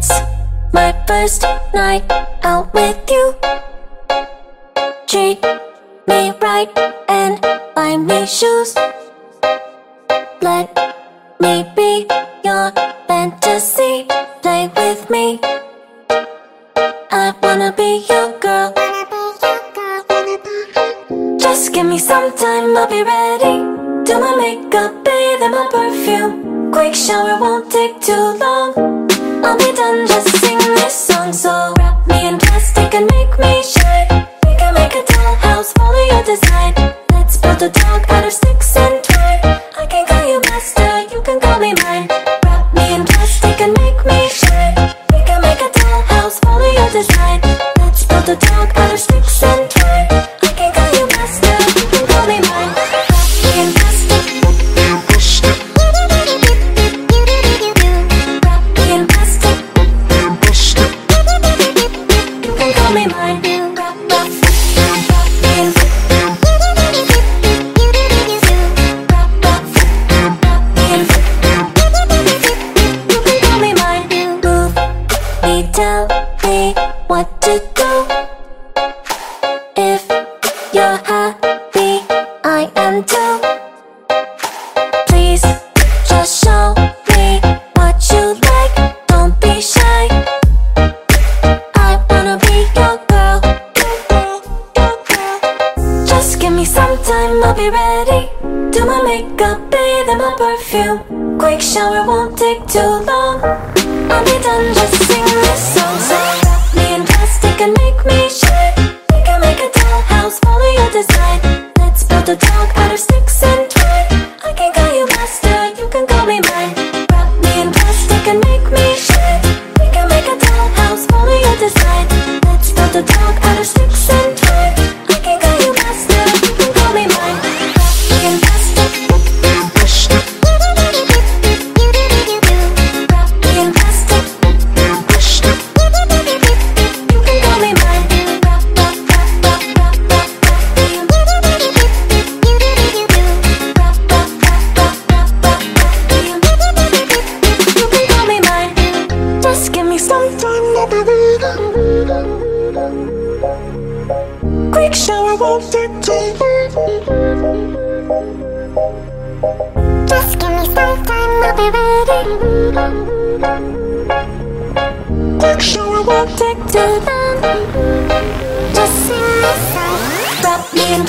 It's my first night out with you. Treat me right and buy me shoes. Let me be your fantasy. Play with me. I wanna be your girl. Just give me some time, I'll be ready. Do my makeup, bathe in my perfume. Quick shower won't take too long. I'll done, just sing this song. So wrap me in plastic and make me shine. We can make a dollhouse, follow your design. Let's build a out of sticks and twine. I can call you master, you can call me mine. Wrap me in plastic and make me shine. We can make a dollhouse, follow your design. Let's build a dog out of sticks and twine. Tell me what to do. If you're happy, I am too. Please just show me what you like. Don't be shy. I wanna be your girl. Just give me some time, I'll be ready. Do my makeup, bathe in my perfume. Quick shower won't take too long. I'll be done, just design. Let's build a dog out of sticks and twine. I can call you master, you can call me mine. Wrap me in plastic and make me shine. We can make a dollhouse, follow your design. Let's build a dog out of sticks and Quick shower won't take too long. Just give me some time, I'll be ready. Quick shower won't take too long. Just sing me some. Drop me in